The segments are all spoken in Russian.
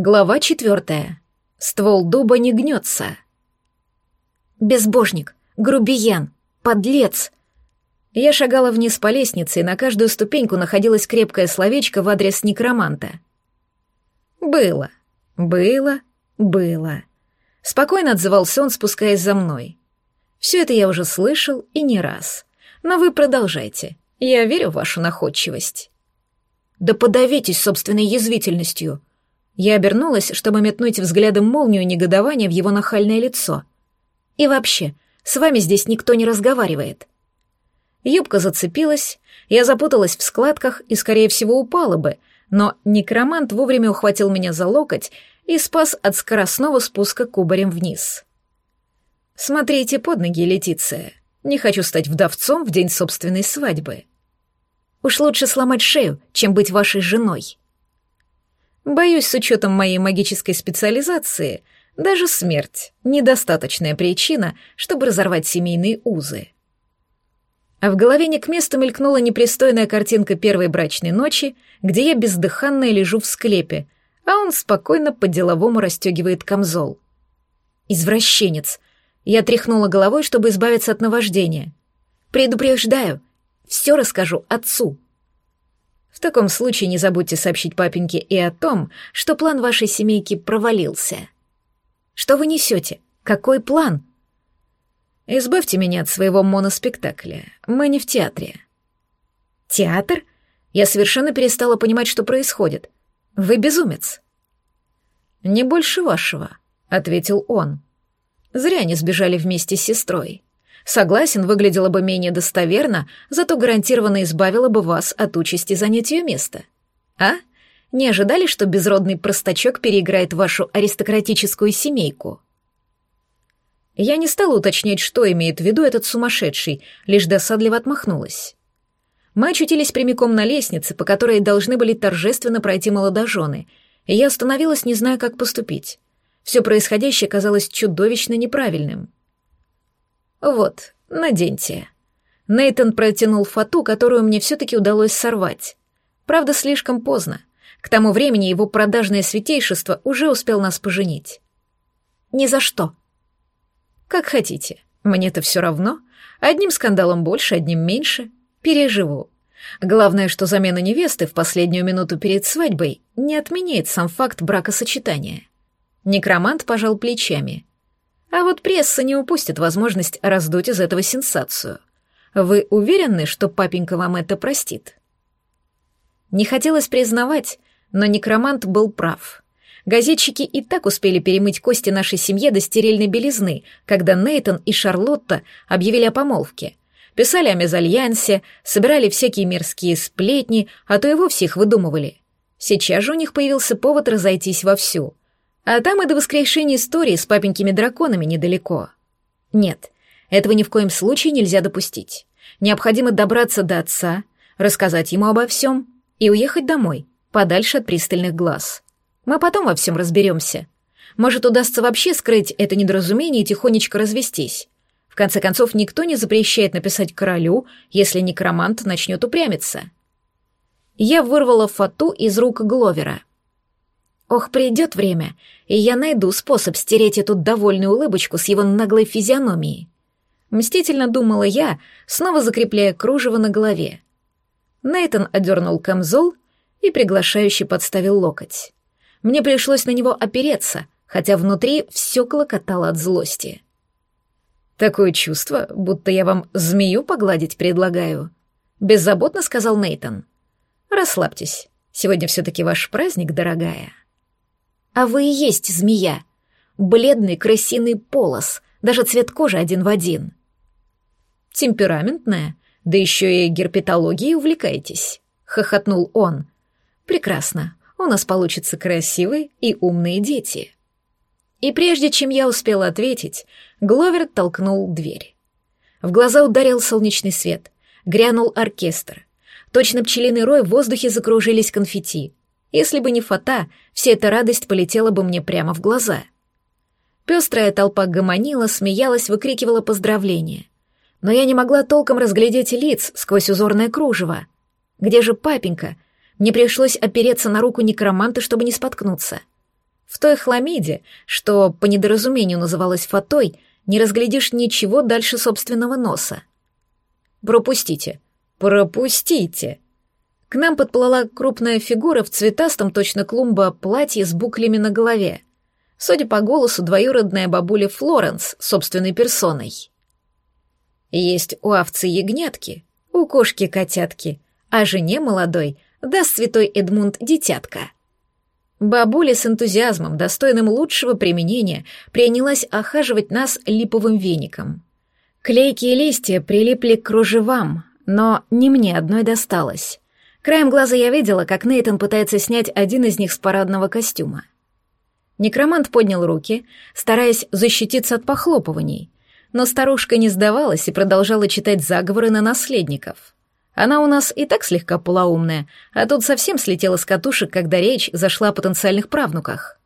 Глава четвертая. Ствол дуба не гнется. Безбожник, грубиян, подлец. Я шагала вниз по лестнице, и на каждую ступеньку находилось крепкое словечко в адрес некроманта. Было, было, было. Спокойно отзывался он, спускаясь за мной. Все это я уже слышал и не раз. Но вы продолжайте. Я верю в вашу находчивость. Да подавитесь собственной язвительностью. Я обернулась, чтобы метнуть взглядом молнию негодования в его нахальное лицо. И вообще, с вами здесь никто не разговаривает. Юбка зацепилась, я запуталась в складках и, скорее всего, упала бы, но некромант вовремя ухватил меня за локоть и спас от скоростного спуска кубарем вниз. «Смотрите под ноги, Летиция. Не хочу стать вдовцом в день собственной свадьбы». Уж лучше сломать шею, чем быть вашей женой. Боюсь, с учетом моей магической специализации, даже смерть — недостаточная причина, чтобы разорвать семейные узы. А в голове не к месту мелькнула непристойная картинка первой брачной ночи, где я бездыханная лежу в склепе, а он спокойно по-деловому расстегивает камзол. Извращенец. Я тряхнула головой, чтобы избавиться от наваждения. Предупреждаю, все расскажу отцу. В таком случае не забудьте сообщить папеньке и о том, что план вашей семейки провалился. Что вы несете? Какой план? Избавьте меня от своего моноспектакля. Мы не в театре. Театр? Я совершенно перестала понимать, что происходит. Вы безумец. Не больше вашего, ответил он. Зря не сбежали вместе с сестрой. Согласен, выглядело бы менее достоверно, зато гарантированно избавило бы вас от участи занять ее место. А? Не ожидали, что безродный простачок переиграет вашу аристократическую семейку? Я не стала уточнять, что имеет в виду этот сумасшедший, лишь досадливо отмахнулась. Мы очутились прямиком на лестнице, по которой должны были торжественно пройти молодожены, и я остановилась, не зная, как поступить. Все происходящее казалось чудовищно неправильным. «Вот, наденьте». Нейтон протянул фату, которую мне все-таки удалось сорвать. Правда, слишком поздно. К тому времени его продажное святейшество уже успел нас поженить. «Ни за что». «Как хотите. Мне-то все равно. Одним скандалом больше, одним меньше. Переживу. Главное, что замена невесты в последнюю минуту перед свадьбой не отменяет сам факт бракосочетания». Некромант пожал плечами. А вот пресса не упустит возможность раздуть из этого сенсацию. Вы уверены, что папенька вам это простит? Не хотелось признавать, но некромант был прав. Газетчики и так успели перемыть кости нашей семье до стерильной белизны, когда Нейтон и Шарлотта объявили о помолвке. Писали о мезальянсе, собирали всякие мирские сплетни, а то и вовсе их выдумывали. Сейчас же у них появился повод разойтись вовсю. А там и до воскрешения истории с папенькими драконами недалеко. Нет, этого ни в коем случае нельзя допустить. Необходимо добраться до отца, рассказать ему обо всем и уехать домой, подальше от пристальных глаз. Мы потом во всем разберемся. Может, удастся вообще скрыть это недоразумение и тихонечко развестись. В конце концов, никто не запрещает написать королю, если некромант начнет упрямиться. Я вырвала фату из рук Гловера — Ох, придет время, и я найду способ стереть эту довольную улыбочку с его наглой физиономией. Мстительно думала я, снова закрепляя кружево на голове. Нейтон одернул камзол и приглашающе подставил локоть. Мне пришлось на него опереться, хотя внутри все клокотало от злости. «Такое чувство, будто я вам змею погладить предлагаю», — беззаботно сказал Нейтон. «Расслабьтесь, сегодня все-таки ваш праздник, дорогая». А вы и есть змея. Бледный крысиный полос, даже цвет кожи один в один. Темпераментная, да еще и герпетологией увлекаетесь, хохотнул он. Прекрасно, у нас получатся красивые и умные дети. И прежде чем я успела ответить, Гловер толкнул дверь. В глаза ударил солнечный свет, грянул оркестр. Точно пчелиный рой в воздухе закружились конфетти. Если бы не фата, вся эта радость полетела бы мне прямо в глаза. Пестрая толпа гомонила, смеялась, выкрикивала поздравления. Но я не могла толком разглядеть лиц сквозь узорное кружево. Где же папенька? Мне пришлось опереться на руку некроманта, чтобы не споткнуться. В той хламиде, что по недоразумению называлась фатой, не разглядишь ничего дальше собственного носа. «Пропустите! Пропустите!» К нам подплыла крупная фигура в цветастом, точно клумба, платье с буклями на голове. Судя по голосу, двоюродная бабуля Флоренс собственной персоной. Есть у овцы ягнятки, у кошки котятки, а жене молодой даст святой Эдмунд дитятка. Бабуля с энтузиазмом, достойным лучшего применения, принялась охаживать нас липовым веником. Клейкие листья прилипли к кружевам, но не мне одной досталось. Краем глаза я видела, как Нейтон пытается снять один из них с парадного костюма. Некромант поднял руки, стараясь защититься от похлопываний, но старушка не сдавалась и продолжала читать заговоры на наследников. Она у нас и так слегка полоумная, а тут совсем слетела с катушек, когда речь зашла о потенциальных правнуках.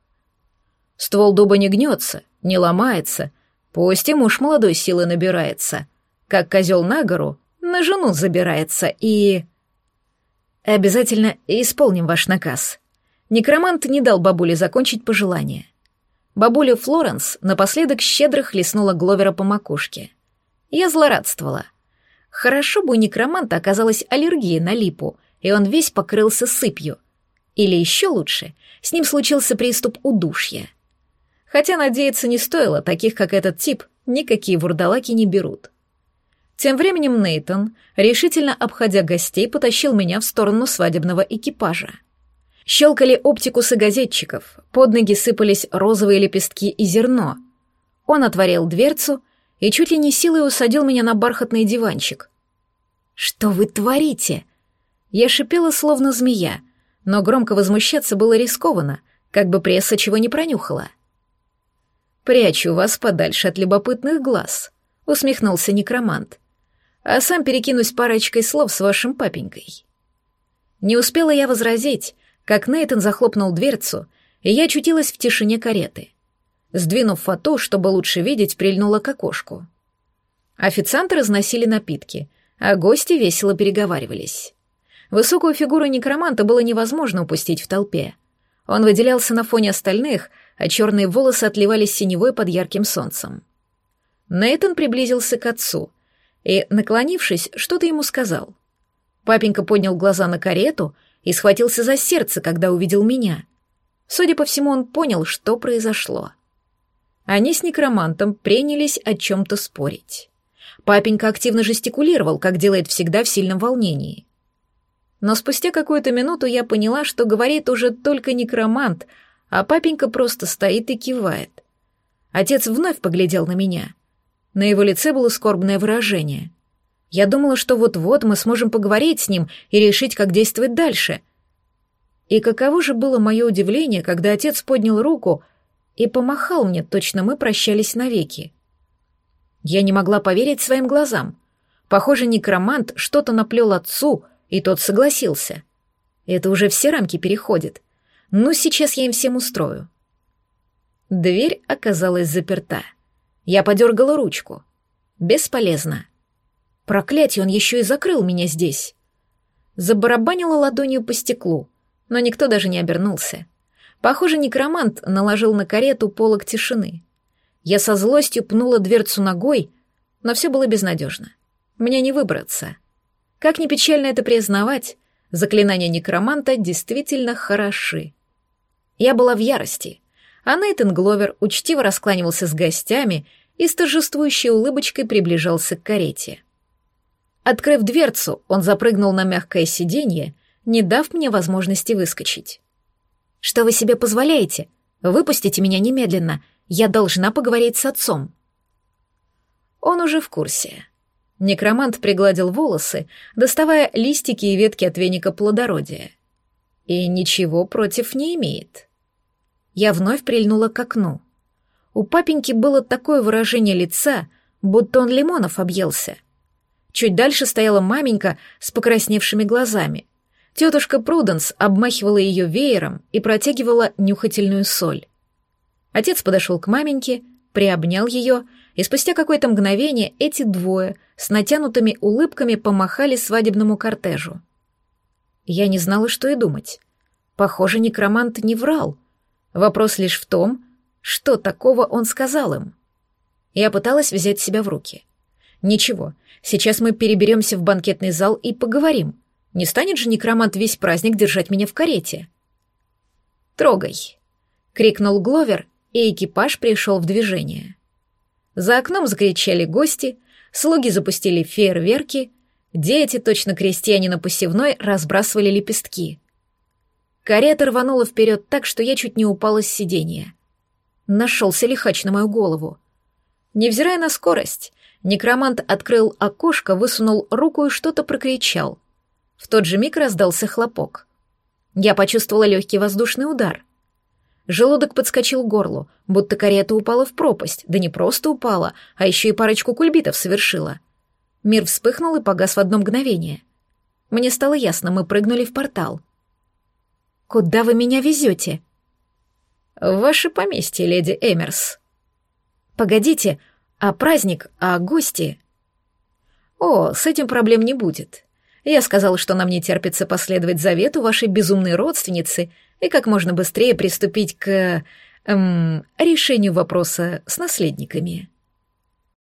Ствол дуба не гнется, не ломается, пусть и муж молодой силы набирается. Как козел на гору, на жену забирается и... Обязательно исполним ваш наказ. Некромант не дал бабуле закончить пожелание. Бабуля Флоренс напоследок щедро хлестнула Гловера по макушке. Я злорадствовала. Хорошо бы у некроманта оказалась аллергия на липу, и он весь покрылся сыпью. Или еще лучше, с ним случился приступ удушья. Хотя надеяться не стоило, таких как этот тип никакие вурдалаки не берут. Тем временем Нейтон, решительно обходя гостей, потащил меня в сторону свадебного экипажа. Щелкали оптикусы газетчиков, под ноги сыпались розовые лепестки и зерно. Он отворил дверцу и чуть ли не силой усадил меня на бархатный диванчик. «Что вы творите?» Я шипела, словно змея, но громко возмущаться было рискованно, как бы пресса чего не пронюхала. «Прячу вас подальше от любопытных глаз», — усмехнулся некромант. «А сам перекинусь парочкой слов с вашим папенькой». Не успела я возразить, как Нейтан захлопнул дверцу, и я очутилась в тишине кареты. Сдвинув фото, чтобы лучше видеть, прильнула к окошку. Официанты разносили напитки, а гости весело переговаривались. Высокую фигуру некроманта было невозможно упустить в толпе. Он выделялся на фоне остальных, а черные волосы отливались синевой под ярким солнцем. Нейтан приблизился к отцу и, наклонившись, что-то ему сказал. Папенька поднял глаза на карету и схватился за сердце, когда увидел меня. Судя по всему, он понял, что произошло. Они с некромантом принялись о чем-то спорить. Папенька активно жестикулировал, как делает всегда в сильном волнении. Но спустя какую-то минуту я поняла, что говорит уже только некромант, а папенька просто стоит и кивает. Отец вновь поглядел на меня. На его лице было скорбное выражение — я думала, что вот-вот мы сможем поговорить с ним и решить, как действовать дальше. И каково же было мое удивление, когда отец поднял руку и помахал мне, точно мы прощались навеки. Я не могла поверить своим глазам. Похоже, некромант что-то наплел отцу, и тот согласился. Это уже все рамки переходит. Ну, сейчас я им всем устрою. Дверь оказалась заперта. Я подергала ручку. Бесполезно. Проклятие, он еще и закрыл меня здесь. Забарабанила ладонью по стеклу, но никто даже не обернулся. Похоже, некромант наложил на карету полог тишины. Я со злостью пнула дверцу ногой, но все было безнадежно. Мне не выбраться. Как ни печально это признавать, заклинания некроманта действительно хороши. Я была в ярости, а Нейтан Гловер учтиво раскланивался с гостями и с торжествующей улыбочкой приближался к карете. Открыв дверцу, он запрыгнул на мягкое сиденье, не дав мне возможности выскочить. «Что вы себе позволяете? Выпустите меня немедленно. Я должна поговорить с отцом». Он уже в курсе. Некромант пригладил волосы, доставая листики и ветки от веника плодородия. И ничего против не имеет. Я вновь прильнула к окну. У папеньки было такое выражение лица, будто он лимонов объелся — Чуть дальше стояла маменька с покрасневшими глазами. Тетушка Пруденс обмахивала ее веером и протягивала нюхательную соль. Отец подошел к маменьке, приобнял ее, и спустя какое-то мгновение эти двое с натянутыми улыбками помахали свадебному кортежу. Я не знала, что и думать. Похоже, некромант не врал. Вопрос лишь в том, что такого он сказал им. Я пыталась взять себя в руки. Ничего, сейчас мы переберемся в банкетный зал и поговорим. Не станет же некромант весь праздник держать меня в карете. «Трогай!» — крикнул Гловер, и экипаж пришел в движение. За окном закричали гости, слуги запустили фейерверки, дети, точно крестьяне на посевной, разбрасывали лепестки. Карета рванула вперед так, что я чуть не упала с сиденья. Нашелся лихач на мою голову. Невзирая на скорость, некромант открыл окошко, высунул руку и что-то прокричал. В тот же миг раздался хлопок. Я почувствовала легкий воздушный удар. Желудок подскочил к горлу, будто карета упала в пропасть, да не просто упала, а еще и парочку кульбитов совершила. Мир вспыхнул и погас в одно мгновение. Мне стало ясно, мы прыгнули в портал — Куда вы меня везете? В ваше поместье, леди Эмерс. Погодите, а праздник, а гости? О, с этим проблем не будет. Я сказал, что нам не терпится последовать завету вашей безумной родственницы и как можно быстрее приступить к... Эм, решению вопроса с наследниками.